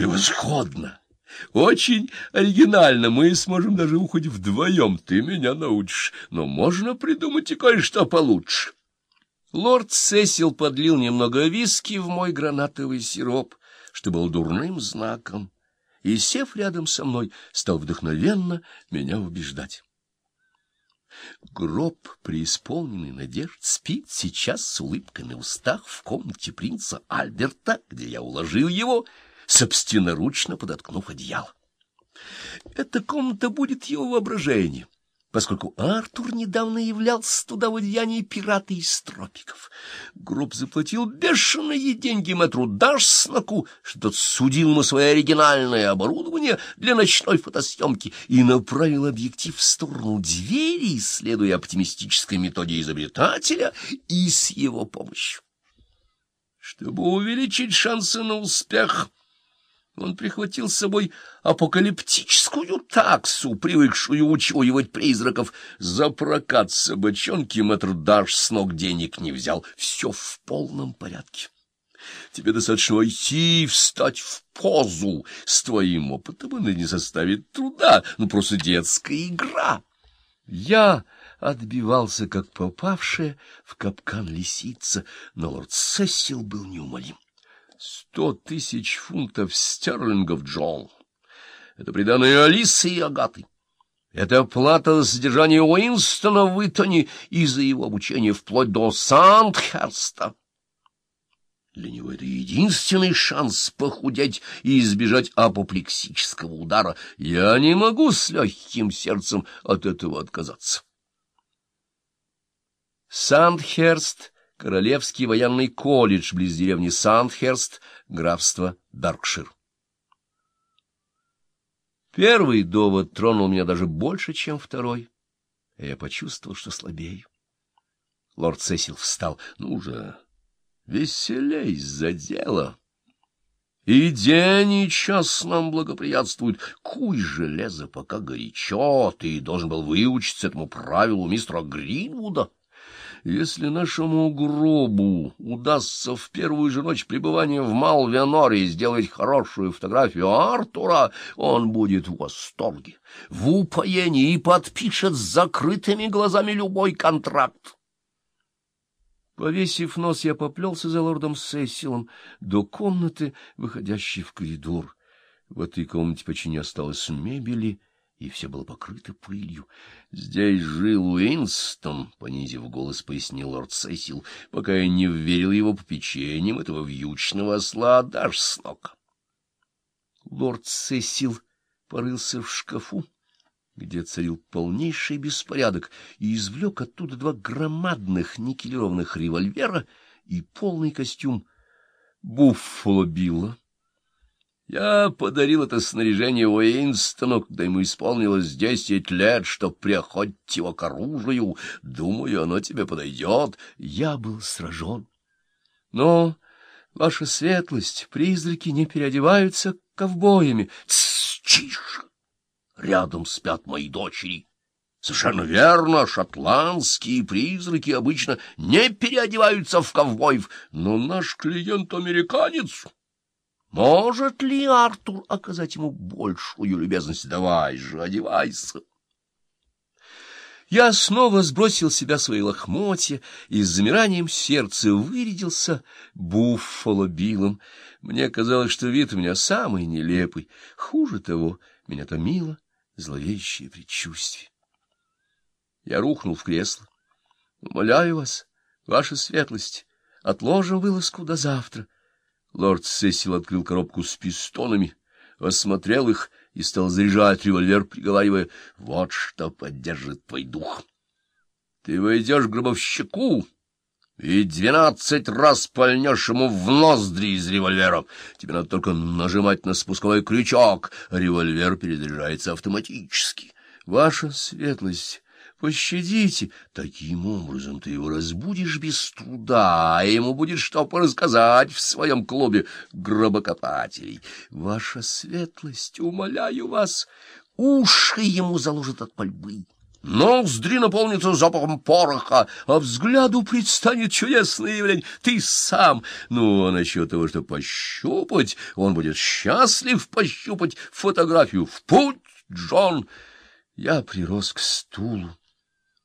Превосходно! Очень оригинально. Мы сможем даже уходить вдвоем. Ты меня научишь. Но можно придумать и кое-что получше. Лорд Сесил подлил немного виски в мой гранатовый сироп, что был дурным знаком, и, сев рядом со мной, стал вдохновенно меня убеждать. Гроб, преисполненный надежд, спит сейчас с улыбкой на устах в комнате принца Альберта, где я уложил его, собственноручно подоткнув одеяло. Эта комната будет его воображением поскольку Артур недавно являлся туда в одеянии пирата из тропиков. Гроб заплатил бешеные деньги мэтру Дашснаку, что тот судил ему свое оригинальное оборудование для ночной фотосъемки и направил объектив в сторону двери, следуя оптимистической методе изобретателя и с его помощью. Чтобы увеличить шансы на успех, он прихватил с собой апокалиптическую таксу, привыкшую учуивать призраков. За прокат собачонки мэтр Даш с ног денег не взял. Все в полном порядке. Тебе достаточно войти и встать в позу. С твоим опытом она не составит труда. Ну, просто детская игра. Я отбивался, как попавшая в капкан лисица, но лорд Сесил был неумолим. Сто тысяч фунтов стерлингов, Джон. Это приданное Алисы и Агаты. Это плата за содержание Уинстона в Итоне и за его обучение вплоть до Сандхерста. Для него это единственный шанс похудеть и избежать апоплексического удара. Я не могу с легким сердцем от этого отказаться. Сандхерст Королевский военный колледж близ деревни Сандхерст, графство Даркшир. Первый довод тронул меня даже больше, чем второй, и я почувствовал, что слабею. Лорд Сесил встал. — Ну же, веселей за дело. И день, и час нам благоприятствуют. Куй железо, пока горячо. Ты должен был выучиться этому правилу мистера Гринвуда. Если нашему гробу удастся в первую же ночь пребывания в Малвеноре сделать хорошую фотографию Артура, он будет в восторге, в упоении и подпишет с закрытыми глазами любой контракт. Повесив нос, я поплелся за лордом Сесилом до комнаты, выходящей в коридор. В этой комнате почти не осталось мебели, и все было покрыто пылью. Здесь жил Уинстон, — понизив голос, пояснил лорд Сесил, пока я не вверил его попечением этого вьючного осла даже с ног. Лорд Сесил порылся в шкафу, где царил полнейший беспорядок, и извлек оттуда два громадных никелированных револьвера и полный костюм Буффало Билла. Я подарил это снаряжение Уинстону, когда ему исполнилось десять лет, чтоб приохотить его к оружию. Думаю, оно тебе подойдет. Я был сражен. Но, ваша светлость, призраки не переодеваются ковбоями. Тссс, тише! Рядом спят мои дочери. Совершенно верно, шотландские призраки обычно не переодеваются в ковбоев, но наш клиент американец... Может ли Артур оказать ему большую любезность? Давай же, одевайся. Я снова сбросил с себя свои лохмотья и с замиранием сердца вырядился буффало Биллом. Мне казалось, что вид у меня самый нелепый. Хуже того, меня томило зловещее предчувствие. Я рухнул в кресло. Умоляю вас, ваша светлость, отложим вылазку до завтра. Лорд Сесил открыл коробку с пистонами, осмотрел их и стал заряжать револьвер, приговаривая, «Вот что поддержит твой дух! Ты войдешь к гробовщику и двенадцать раз пальнешь ему в ноздри из револьвера. Тебе надо только нажимать на спусковой крючок, револьвер перезаряжается автоматически. Ваша светлость...» Пощадите. Таким образом ты его разбудишь без труда, а ему будет что порассказать в своем клубе гробокопателей. Ваша светлость, умоляю вас, уши ему заложат от пальбы. Ноздри наполнится запахом пороха, а взгляду предстанет чудесное явление. Ты сам, ну, а насчет того, что пощупать, он будет счастлив пощупать фотографию. В путь, Джон! Я прирос к стулу